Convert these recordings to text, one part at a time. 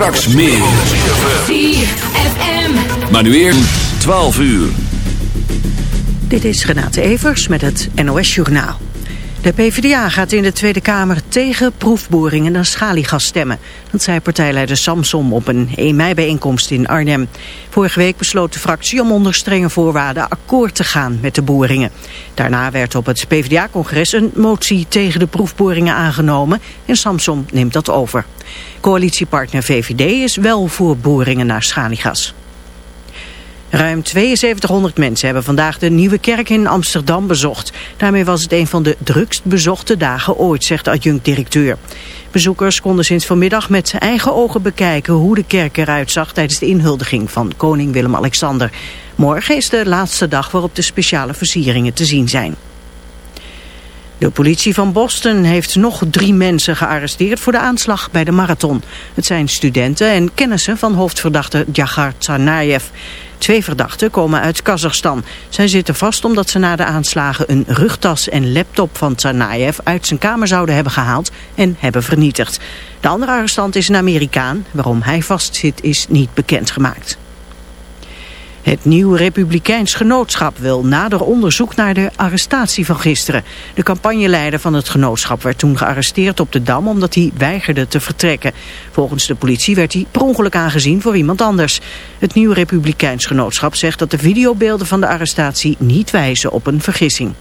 Straks meer. ZFM. Maar nu eerst 12 uur. Dit is Renate Evers met het NOS Journaal. De PvdA gaat in de Tweede Kamer tegen proefboringen naar schaliegas stemmen. Dat zei partijleider Samsom op een 1 mei bijeenkomst in Arnhem. Vorige week besloot de fractie om onder strenge voorwaarden akkoord te gaan met de boringen. Daarna werd op het PvdA-congres een motie tegen de proefboringen aangenomen en Samsom neemt dat over. Coalitiepartner VVD is wel voor boringen naar schaliegas. Ruim 7200 mensen hebben vandaag de Nieuwe Kerk in Amsterdam bezocht. Daarmee was het een van de drukst bezochte dagen ooit, zegt de adjunct-directeur. Bezoekers konden sinds vanmiddag met eigen ogen bekijken hoe de kerk eruit zag tijdens de inhuldiging van koning Willem-Alexander. Morgen is de laatste dag waarop de speciale versieringen te zien zijn. De politie van Boston heeft nog drie mensen gearresteerd voor de aanslag bij de marathon. Het zijn studenten en kennissen van hoofdverdachte Djagar Tsarnaev. Twee verdachten komen uit Kazachstan. Zij zitten vast omdat ze na de aanslagen een rugtas en laptop van Tsarnaev uit zijn kamer zouden hebben gehaald en hebben vernietigd. De andere arrestant is een Amerikaan. Waarom hij vastzit is niet bekendgemaakt. Het nieuwe Republikeins Genootschap wil nader onderzoek naar de arrestatie van gisteren. De campagneleider van het genootschap werd toen gearresteerd op de Dam omdat hij weigerde te vertrekken. Volgens de politie werd hij per ongeluk aangezien voor iemand anders. Het nieuwe Republikeins Genootschap zegt dat de videobeelden van de arrestatie niet wijzen op een vergissing.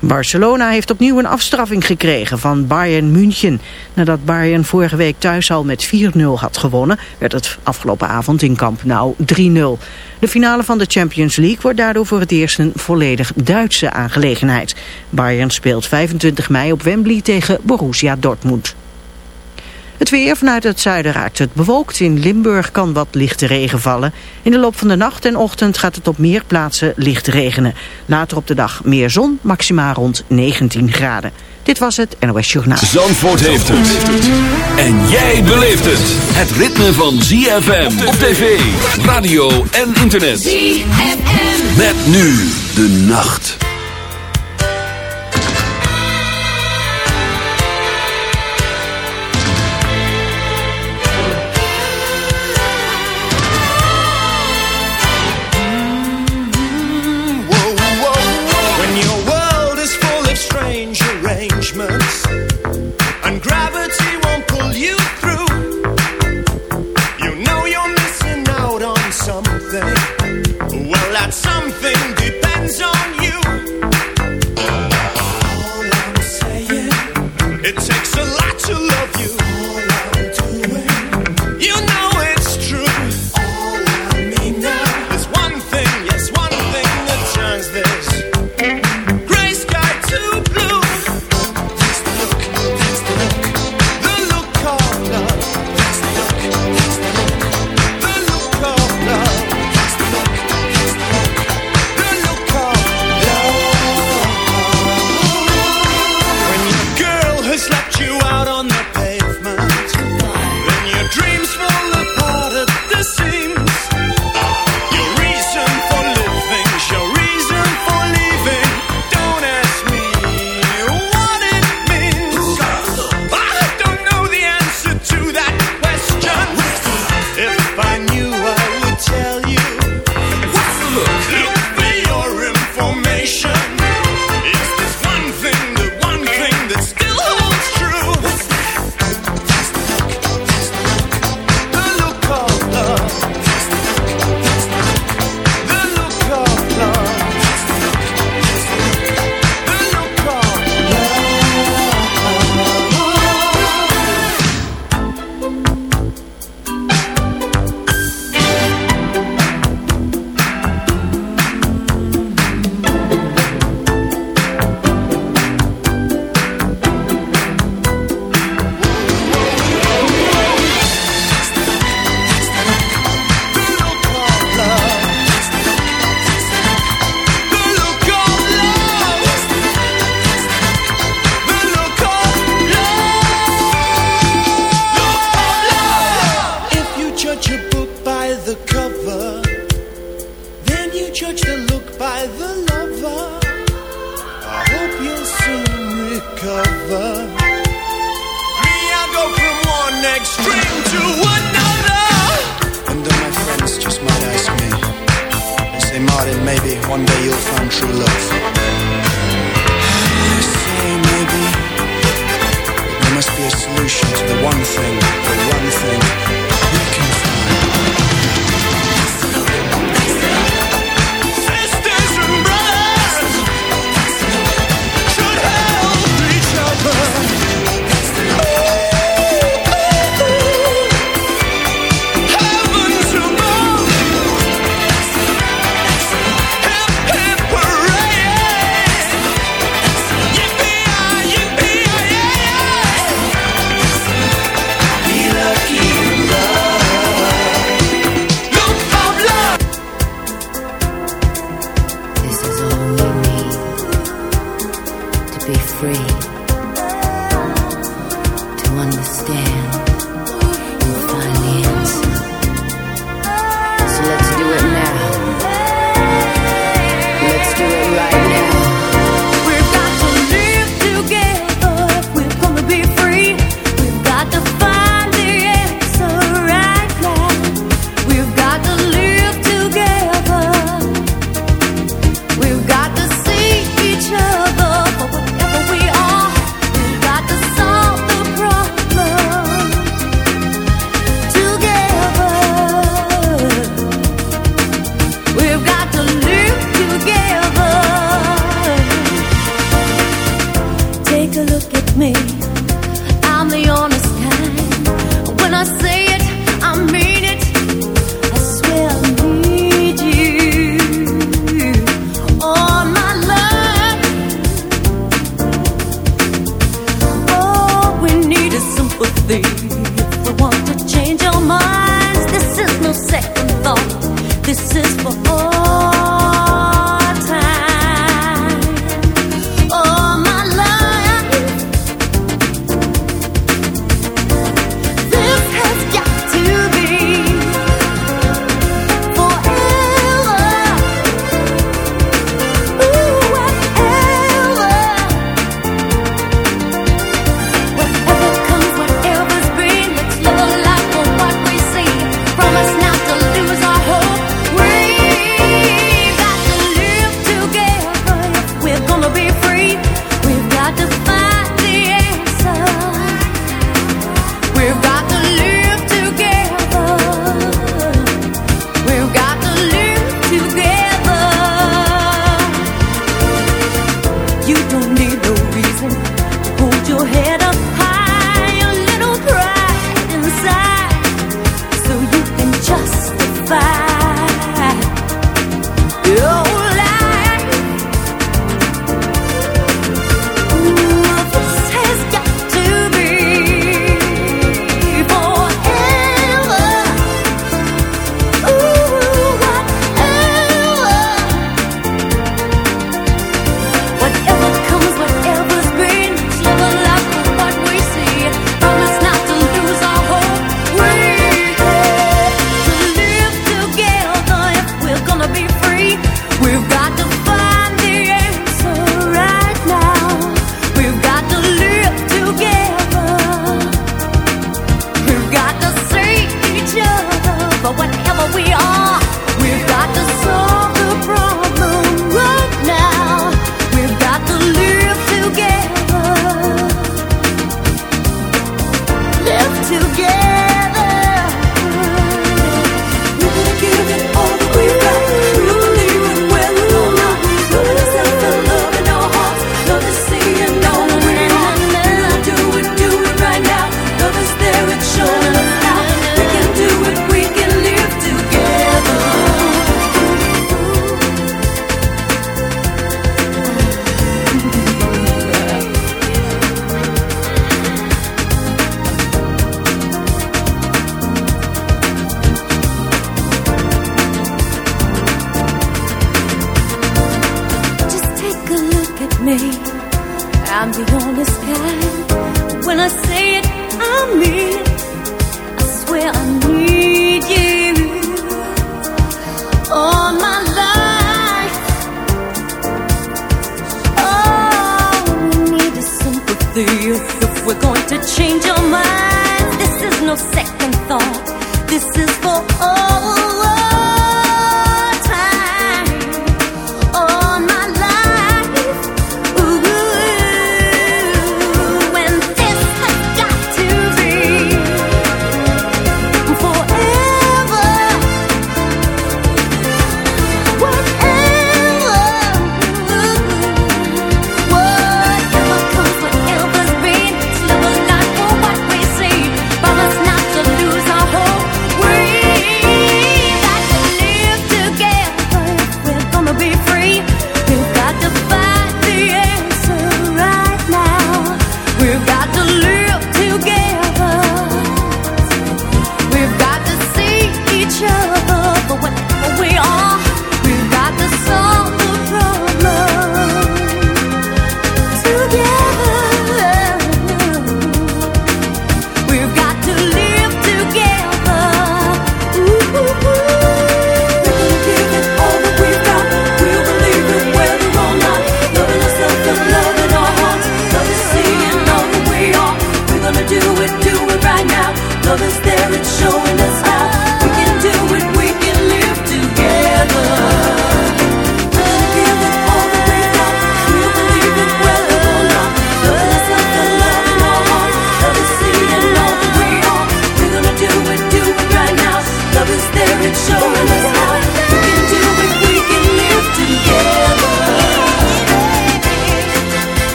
Barcelona heeft opnieuw een afstraffing gekregen van Bayern München. Nadat Bayern vorige week thuis al met 4-0 had gewonnen... werd het afgelopen avond in Camp Nou 3-0. De finale van de Champions League wordt daardoor voor het eerst een volledig Duitse aangelegenheid. Bayern speelt 25 mei op Wembley tegen Borussia Dortmund. Het weer vanuit het zuiden raakt het bewolkt. In Limburg kan wat lichte regen vallen. In de loop van de nacht en ochtend gaat het op meer plaatsen licht regenen. Later op de dag meer zon, maximaal rond 19 graden. Dit was het NOS Journaal. Zandvoort heeft het. En jij beleeft het. Het ritme van ZFM op tv, radio en internet. ZFM. Met nu de nacht.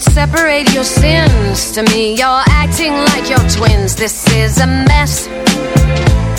separate your sins. To me, you're acting like you're twins. This is a mess.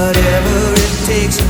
whatever it takes.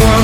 One.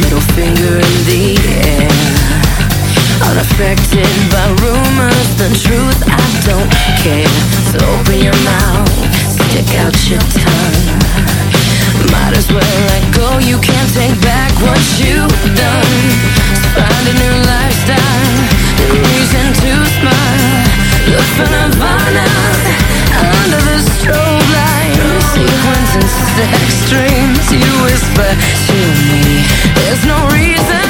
middle finger in the air. Unaffected by rumors, the truth, I don't care. So open your mouth, stick out your tongue. Might as well let go, you can't take back what you've done. So Find a new lifestyle, new reason to smile. Look for nirvana. and sex dreams you whisper to me. There's no reason.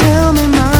tell me my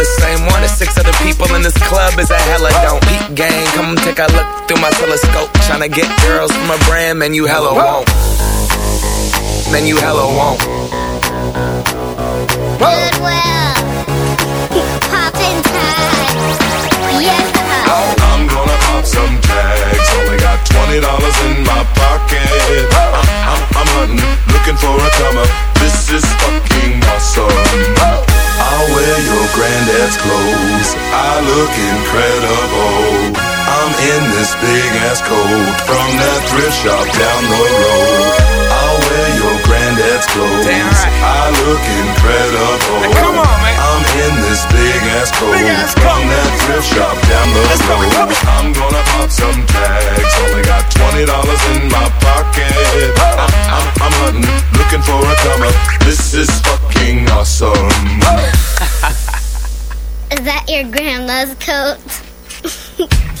the same one of six other people in this club is a hella don't. Peep gang, come take a look through my telescope. Tryna get girls from a brand, man, you hella won't. Man, you hella won't. Goodwill. Granddad's clothes. I look incredible. I'm in this big ass coat from that thrift shop down the road. I'll wear your granddad's clothes. I look incredible. come on, man. I'm in this big ass coat from that thrift shop down the road. I'm gonna pop some tags. Only got twenty dollars in my pocket. I'm, I'm, I'm hunting, looking for a comer. This is fucking awesome. Is that your grandma's coat?